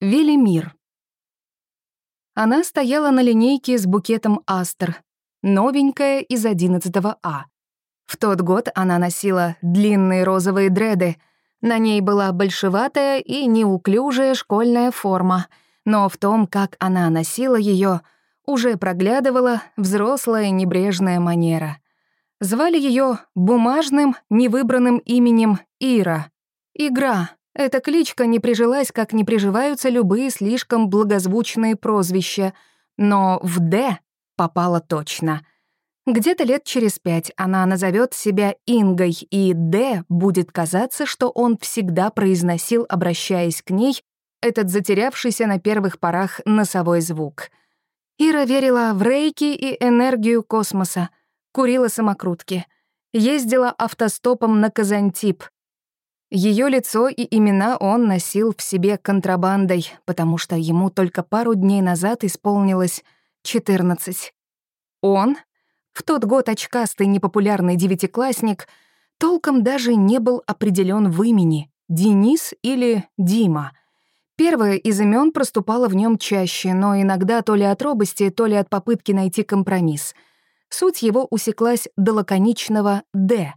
Велимир. Она стояла на линейке с букетом астр, новенькая из 11 А. В тот год она носила длинные розовые дреды, на ней была большеватая и неуклюжая школьная форма, но в том, как она носила ее, уже проглядывала взрослая небрежная манера. Звали ее бумажным, невыбранным именем Ира. Игра, эта кличка не прижилась, как не приживаются любые слишком благозвучные прозвища, но в «Д» попала точно. Где-то лет через пять она назовет себя Ингой, и «Д» будет казаться, что он всегда произносил, обращаясь к ней, этот затерявшийся на первых порах носовой звук. Ира верила в рейки и энергию космоса, курила самокрутки, ездила автостопом на Казантип, ее лицо и имена он носил в себе контрабандой, потому что ему только пару дней назад исполнилось 14. Он, в тот год очкастый непопулярный девятиклассник, толком даже не был определен в имени — Денис или Дима. Первое из имен проступало в нем чаще, но иногда то ли от робости, то ли от попытки найти компромисс. Суть его усеклась до лаконичного «Д»,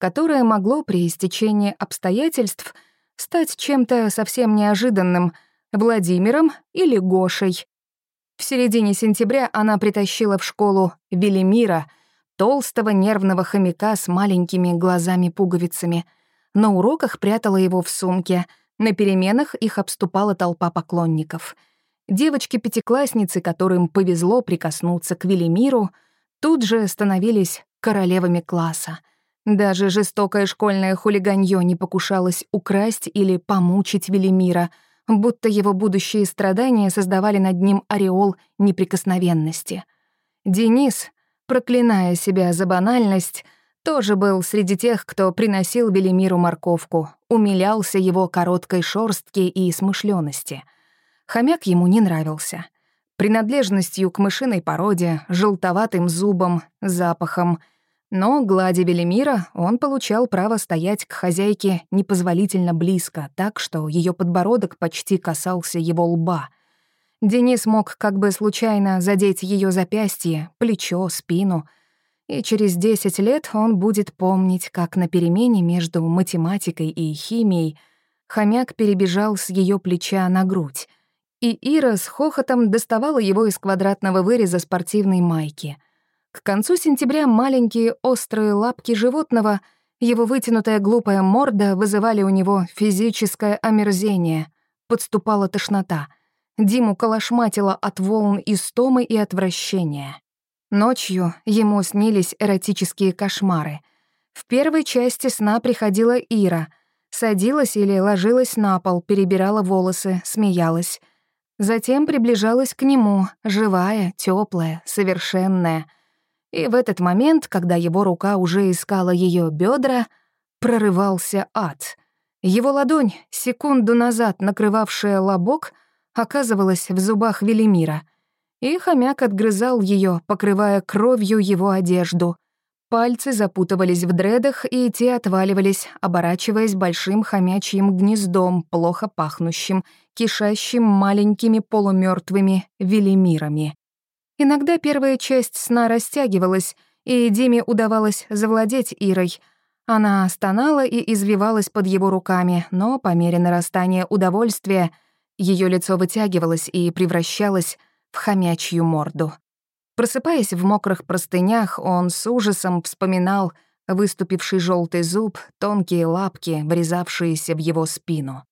которое могло при истечении обстоятельств стать чем-то совсем неожиданным — Владимиром или Гошей. В середине сентября она притащила в школу Велимира, толстого нервного хомяка с маленькими глазами-пуговицами. На уроках прятала его в сумке, на переменах их обступала толпа поклонников. Девочки-пятиклассницы, которым повезло прикоснуться к Велимиру, тут же становились королевами класса — даже жестокое школьное хулиганье не покушалось украсть или помучить Велимира, будто его будущие страдания создавали над ним ореол неприкосновенности. Денис, проклиная себя за банальность, тоже был среди тех, кто приносил Велимиру морковку, умилялся его короткой шорстке и смышлёности. Хомяк ему не нравился. Принадлежностью к мышиной породе, желтоватым зубом, запахом — но, гладя Велимира, он получал право стоять к хозяйке непозволительно близко, так что ее подбородок почти касался его лба. Денис мог как бы случайно задеть ее запястье, плечо, спину. И через 10 лет он будет помнить, как на перемене между математикой и химией хомяк перебежал с ее плеча на грудь, и Ира с хохотом доставала его из квадратного выреза спортивной майки — к концу сентября маленькие острые лапки животного, его вытянутая глупая морда вызывали у него физическое омерзение. Подступала тошнота. Диму колошматило от волн истомы и отвращения. Ночью ему снились эротические кошмары. В первой части сна приходила Ира. Садилась или ложилась на пол, перебирала волосы, смеялась. Затем приближалась к нему, живая, теплая, совершенная — и в этот момент, когда его рука уже искала ее бедра, прорывался ад. Его ладонь, секунду назад накрывавшая лобок, оказывалась в зубах Велимира, и хомяк отгрызал ее, покрывая кровью его одежду. Пальцы запутывались в дредах, и те отваливались, оборачиваясь большим хомячьим гнездом, плохо пахнущим, кишащим маленькими полумертвыми велимирами. Иногда первая часть сна растягивалась, и Диме удавалось завладеть Ирой. Она стонала и извивалась под его руками, но по мере нарастания удовольствия ее лицо вытягивалось и превращалось в хомячью морду. Просыпаясь в мокрых простынях, он с ужасом вспоминал выступивший желтый зуб, тонкие лапки, врезавшиеся в его спину.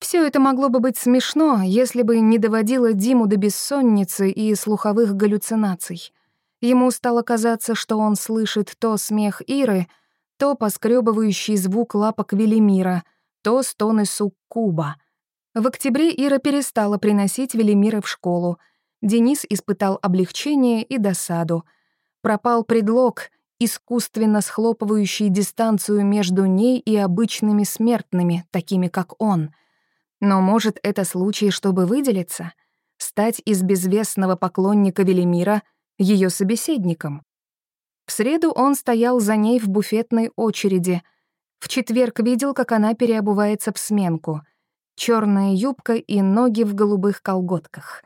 Все это могло бы быть смешно, если бы не доводило Диму до бессонницы и слуховых галлюцинаций. Ему стало казаться, что он слышит то смех Иры, то поскребывающий звук лапок Велимира, то стоны суккуба. В октябре Ира перестала приносить Велимира в школу. Денис испытал облегчение и досаду. Пропал предлог, искусственно схлопывающий дистанцию между ней и обычными смертными, такими как он — но, может, это случай, чтобы выделиться? Стать из безвестного поклонника Велимира ее собеседником? В среду он стоял за ней в буфетной очереди. В четверг видел, как она переобувается в сменку. черная юбка и ноги в голубых колготках.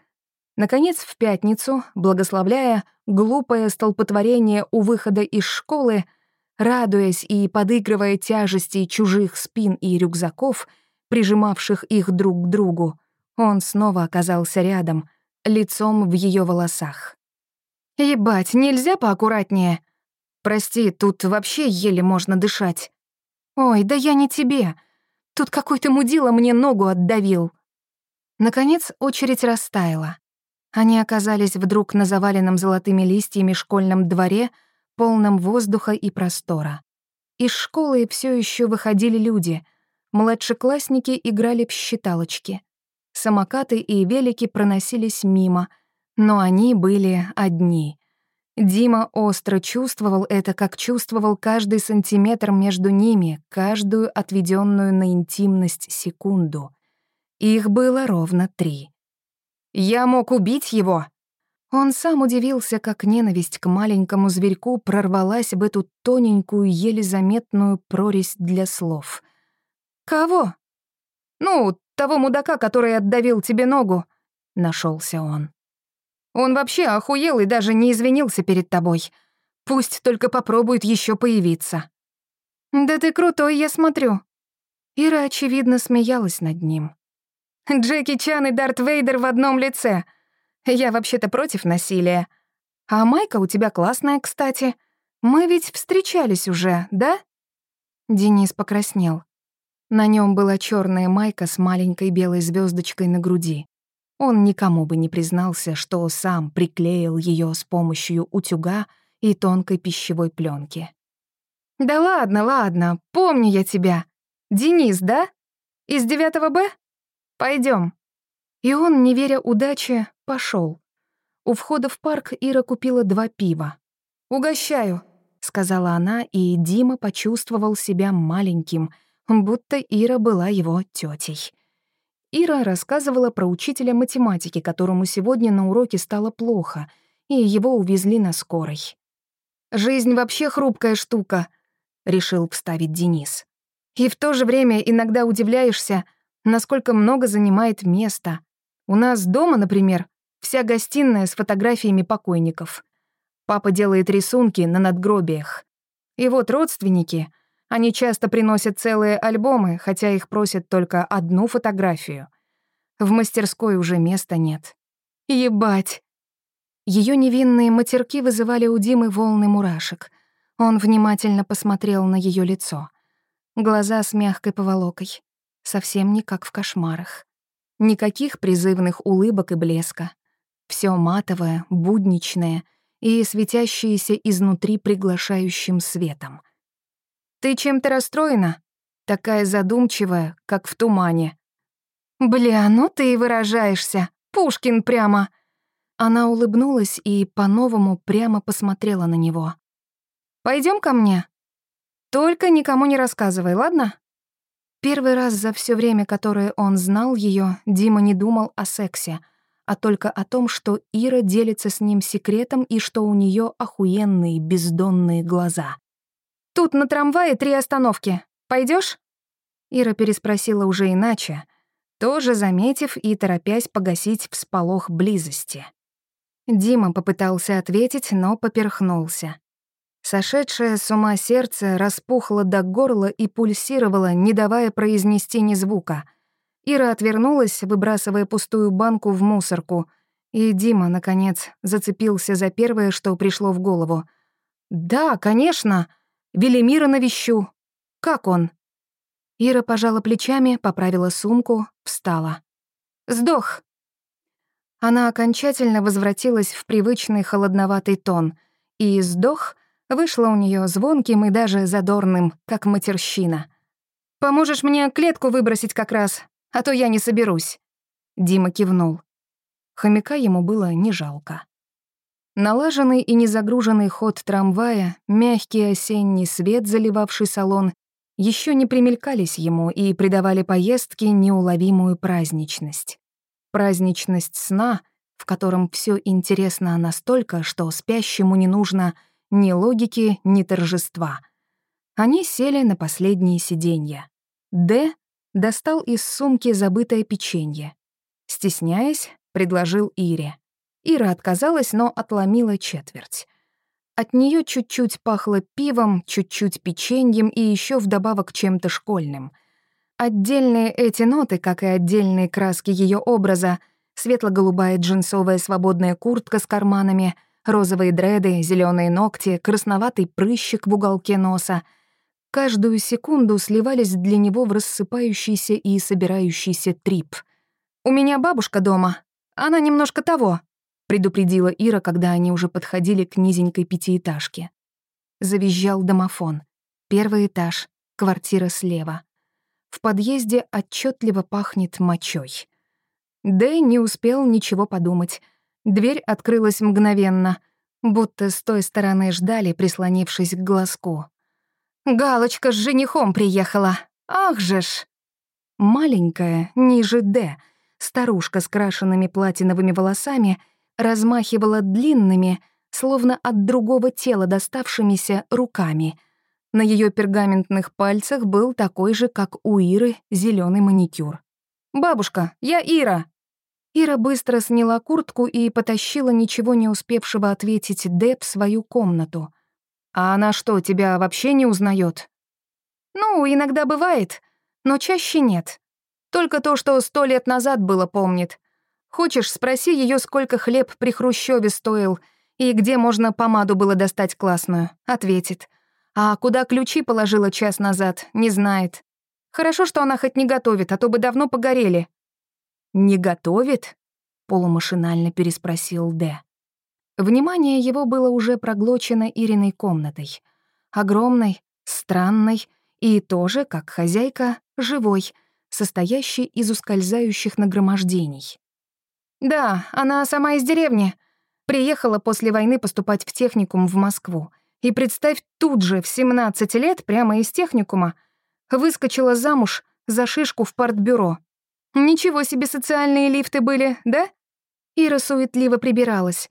Наконец, в пятницу, благословляя глупое столпотворение у выхода из школы, радуясь и подыгрывая тяжести чужих спин и рюкзаков, прижимавших их друг к другу, он снова оказался рядом, лицом в ее волосах. «Ебать, нельзя поаккуратнее?» «Прости, тут вообще еле можно дышать». «Ой, да я не тебе. Тут какой-то мудила мне ногу отдавил». Наконец очередь растаяла. Они оказались вдруг на заваленном золотыми листьями школьном дворе, полном воздуха и простора. Из школы все еще выходили люди. Младшеклассники играли в считалочки. Самокаты и велики проносились мимо, но они были одни. Дима остро чувствовал это, как чувствовал каждый сантиметр между ними, каждую отведенную на интимность секунду. Их было ровно три. «Я мог убить его!» Он сам удивился, как ненависть к маленькому зверьку прорвалась в эту тоненькую, еле заметную прорезь для слов. «Кого?» «Ну, того мудака, который отдавил тебе ногу», — нашелся он. «Он вообще охуел и даже не извинился перед тобой. Пусть только попробует еще появиться». «Да ты крутой, я смотрю». Ира, очевидно, смеялась над ним. «Джеки Чан и Дарт Вейдер в одном лице. Я вообще-то против насилия. А майка у тебя классная, кстати. Мы ведь встречались уже, да?» Денис покраснел. На нем была черная майка с маленькой белой звездочкой на груди. Он никому бы не признался, что сам приклеил ее с помощью утюга и тонкой пищевой пленки. «Да ладно, ладно, помню я тебя. Денис, да? Из 9 Б? Пойдем. И он, не веря удаче, пошел. У входа в парк Ира купила два пива. «Угощаю», — сказала она, и Дима почувствовал себя маленьким — будто Ира была его тетей. Ира рассказывала про учителя математики, которому сегодня на уроке стало плохо, и его увезли на скорой. «Жизнь вообще хрупкая штука», — решил вставить Денис. «И в то же время иногда удивляешься, насколько много занимает места. У нас дома, например, вся гостиная с фотографиями покойников. Папа делает рисунки на надгробиях. И вот родственники — они часто приносят целые альбомы, хотя их просят только одну фотографию. В мастерской уже места нет. Ебать! Ее невинные матерки вызывали у Димы волны мурашек. Он внимательно посмотрел на ее лицо. Глаза с мягкой поволокой. Совсем не как в кошмарах. Никаких призывных улыбок и блеска. Все матовое, будничное и светящееся изнутри приглашающим светом. Ты чем-то расстроена? Такая задумчивая, как в тумане. Бля, ну ты и выражаешься. Пушкин прямо. Она улыбнулась и по-новому прямо посмотрела на него. Пойдем ко мне. Только никому не рассказывай, ладно? Первый раз за все время, которое он знал ее, Дима не думал о сексе, а только о том, что Ира делится с ним секретом и что у нее охуенные бездонные глаза. Тут на трамвае три остановки. Пойдешь? Ира переспросила уже иначе, тоже заметив и торопясь погасить всполох близости. Дима попытался ответить, но поперхнулся. Сошедшее с ума сердце распухло до горла и пульсировало, не давая произнести ни звука. Ира отвернулась, выбрасывая пустую банку в мусорку, и Дима, наконец, зацепился за первое, что пришло в голову. «Да, конечно!» Велимира навещу. Как он?» Ира пожала плечами, поправила сумку, встала. «Сдох!» Она окончательно возвратилась в привычный холодноватый тон, и «сдох» вышло у нее звонким и даже задорным, как матерщина. «Поможешь мне клетку выбросить как раз, а то я не соберусь?» Дима кивнул. Хомяка ему было не жалко. Налаженный и незагруженный ход трамвая, мягкий осенний свет, заливавший салон, еще не примелькались ему и придавали поездке неуловимую праздничность. Праздничность сна, в котором все интересно настолько, что спящему не нужно ни логики, ни торжества. Они сели на последние сиденья. Д достал из сумки забытое печенье. Стесняясь, предложил Ире. Ира отказалась, но отломила четверть. От нее чуть-чуть пахло пивом, чуть-чуть печеньем и еще вдобавок чем-то школьным. Отдельные эти ноты, как и отдельные краски ее образа, светло-голубая джинсовая свободная куртка с карманами, розовые дреды, зеленые ногти, красноватый прыщик в уголке носа — каждую секунду сливались для него в рассыпающийся и собирающийся трип. «У меня бабушка дома. Она немножко того», — предупредила Ира, когда они уже подходили к низенькой пятиэтажке. Завизжал домофон. Первый этаж, квартира слева. В подъезде отчетливо пахнет мочой. Дэй не успел ничего подумать. Дверь открылась мгновенно, будто с той стороны ждали, прислонившись к глазку. Галочка с женихом приехала. Ах же ж!» Маленькая, ниже «Д», старушка с крашенными платиновыми волосами размахивала длинными, словно от другого тела доставшимися руками. На ее пергаментных пальцах был такой же, как у Иры, зеленый маникюр. «Бабушка, я Ира!» Ира быстро сняла куртку и потащила ничего не успевшего ответить Деб в свою комнату. «А она что, тебя вообще не узнает? «Ну, иногда бывает, но чаще нет. Только то, что сто лет назад было, помнит. Хочешь, спроси ее, сколько хлеб при Хрущеве стоил и где можно помаду было достать классную. Ответит. А куда ключи положила час назад, не знает. Хорошо, что она хоть не готовит, а то бы давно погорели». «Не готовит?» — полумашинально переспросил Д. Внимание его было уже проглочено Ириной комнатой. Огромной, странной и тоже, как хозяйка, живой, состоящей из ускользающих нагромождений. «Да, она сама из деревни. Приехала после войны поступать в техникум в Москву. И представь, тут же, в 17 лет, прямо из техникума, выскочила замуж за шишку в партбюро. Ничего себе социальные лифты были, да?» Ира суетливо прибиралась,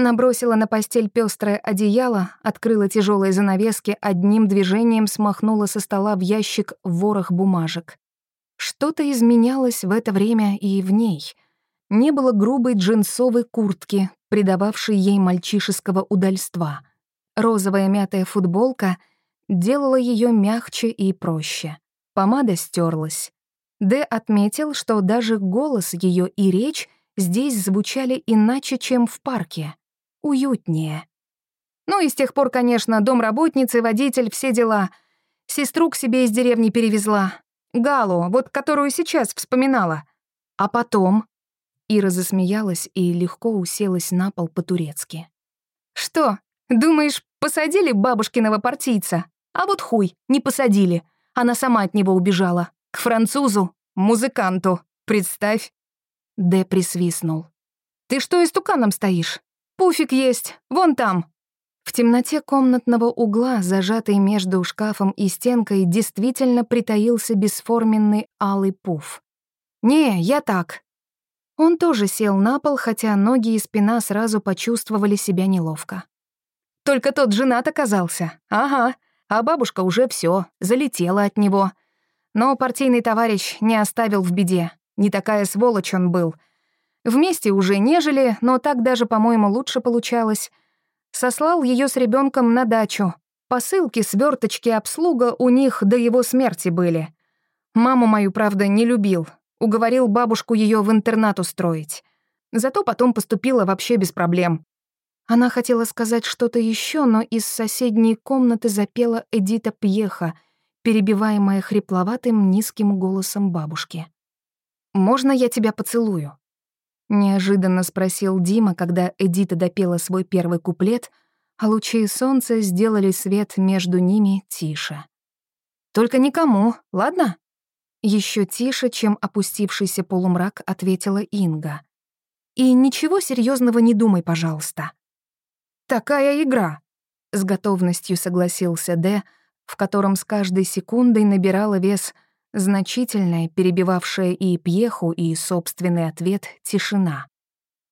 Набросила на постель пестрое одеяло, открыла тяжелые занавески, одним движением смахнула со стола в ящик ворох бумажек. Что-то изменялось в это время и в ней. Не было грубой джинсовой куртки, придававшей ей мальчишеского удальства. Розовая мятая футболка делала ее мягче и проще. Помада стерлась. Д отметил, что даже голос ее и речь здесь звучали иначе, чем в парке уютнее. Ну и с тех пор, конечно, домработницы, водитель, все дела. Сестру к себе из деревни перевезла. Галу, вот которую сейчас вспоминала. А потом... Ира засмеялась и легко уселась на пол по-турецки. «Что, думаешь, посадили бабушкиного партийца? А вот хуй, не посадили. Она сама от него убежала. К французу, музыканту. Представь». Д присвистнул. «Ты что истуканом стоишь? «Пуфик есть, вон там». В темноте комнатного угла, зажатый между шкафом и стенкой, действительно притаился бесформенный алый пуф. «Не, я так». Он тоже сел на пол, хотя ноги и спина сразу почувствовали себя неловко. Только тот женат оказался. Ага, а бабушка уже все, залетела от него. Но партийный товарищ не оставил в беде. Не такая сволочь он был — Вместе уже нежели, но так даже, по-моему, лучше получалось. Сослал ее с ребенком на дачу. Посылки, сверточки, обслуга у них до его смерти были. Маму мою, правда, не любил. Уговорил бабушку ее в интернат устроить. Зато потом поступила вообще без проблем. Она хотела сказать что-то еще, но из соседней комнаты запела Эдита Пьеха, перебиваемая хрипловатым низким голосом бабушки. «Можно я тебя поцелую?» Неожиданно спросил Дима, когда Эдита допела свой первый куплет, а лучи солнца сделали свет между ними тише. «Только никому, ладно?» Еще тише, чем опустившийся полумрак, ответила Инга. «И ничего серьезного не думай, пожалуйста». «Такая игра», — с готовностью согласился Д, в котором с каждой секундой набирала вес — значительная, перебивавшая и пьеху, и собственный ответ тишина.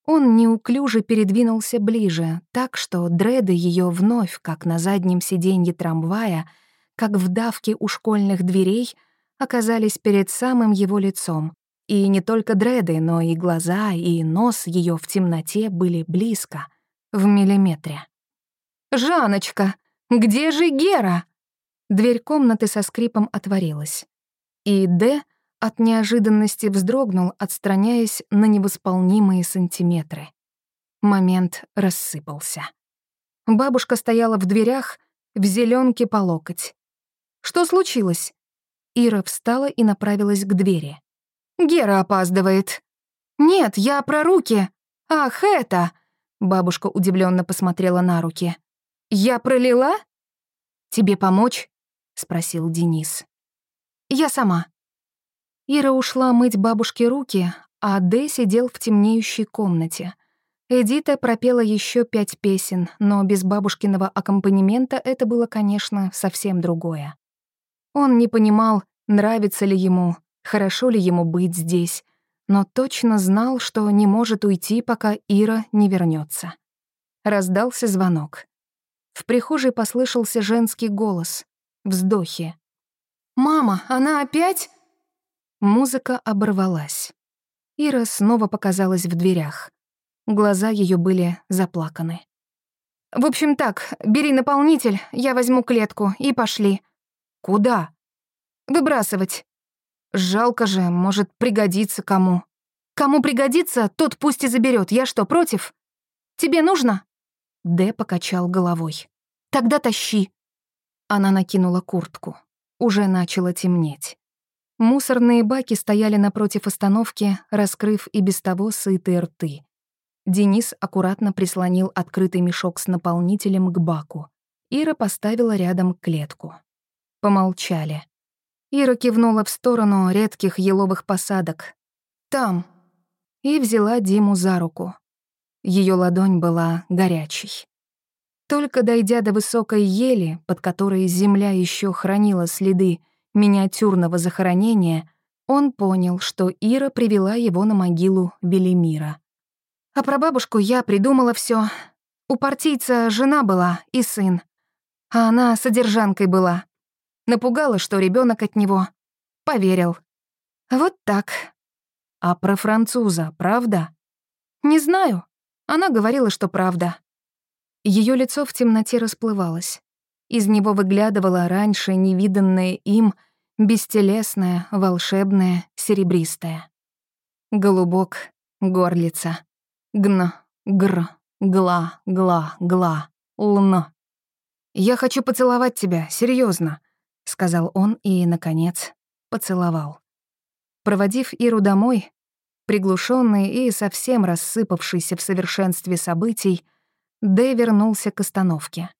Он неуклюже передвинулся ближе, так что дреды ее вновь, как на заднем сиденье трамвая, как в давке у школьных дверей, оказались перед самым его лицом. И не только дреды, но и глаза, и нос ее в темноте были близко, в миллиметре. «Жаночка, где же Гера?» Дверь комнаты со скрипом отворилась. И Д от неожиданности вздрогнул, отстраняясь на невосполнимые сантиметры. Момент рассыпался. Бабушка стояла в дверях, в зеленке по локоть. «Что случилось?» Ира встала и направилась к двери. «Гера опаздывает». «Нет, я про руки. Ах, это...» Бабушка удивленно посмотрела на руки. «Я пролила?» «Тебе помочь?» — спросил Денис. «Я сама». Ира ушла мыть бабушке руки, а Дэ сидел в темнеющей комнате. Эдита пропела еще пять песен, но без бабушкиного аккомпанемента это было, конечно, совсем другое. Он не понимал, нравится ли ему, хорошо ли ему быть здесь, но точно знал, что не может уйти, пока Ира не вернется. Раздался звонок. В прихожей послышался женский голос, вздохи. «Мама, она опять?» Музыка оборвалась. Ира снова показалась в дверях. Глаза ее были заплаканы. «В общем так, бери наполнитель, я возьму клетку, и пошли». «Куда?» «Выбрасывать. Жалко же, может пригодиться кому. Кому пригодится, тот пусть и заберет. Я что, против? Тебе нужно?» Д покачал головой. «Тогда тащи». Она накинула куртку. Уже начало темнеть. Мусорные баки стояли напротив остановки, раскрыв и без того сытые рты. Денис аккуратно прислонил открытый мешок с наполнителем к баку. Ира поставила рядом клетку. Помолчали. Ира кивнула в сторону редких еловых посадок. «Там». И взяла Диму за руку. Ее ладонь была горячей. Только дойдя до высокой ели, под которой земля еще хранила следы миниатюрного захоронения, он понял, что Ира привела его на могилу Велимира. А про бабушку я придумала все. У партийца жена была и сын. А она содержанкой была. Напугала, что ребенок от него. Поверил. Вот так. А про француза, правда? Не знаю. Она говорила, что правда. Ее лицо в темноте расплывалось. Из него выглядывало раньше невиданное им, бестелесное, волшебное, серебристое. Голубок, горлица. Гн, гр, гла, гла, гла, лно. «Я хочу поцеловать тебя, серьезно, сказал он и, наконец, поцеловал. Проводив Иру домой, приглушенный и совсем рассыпавшийся в совершенстве событий, Дэй вернулся к остановке.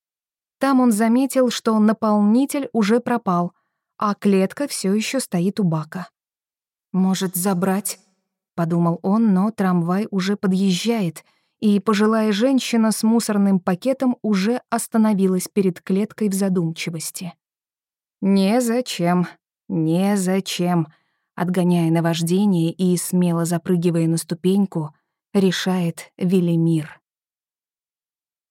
Там он заметил, что наполнитель уже пропал, а клетка все еще стоит у бака. «Может, забрать?» — подумал он, но трамвай уже подъезжает, и пожилая женщина с мусорным пакетом уже остановилась перед клеткой в задумчивости. «Незачем, незачем», отгоняя наваждение и смело запрыгивая на ступеньку, решает Велимир.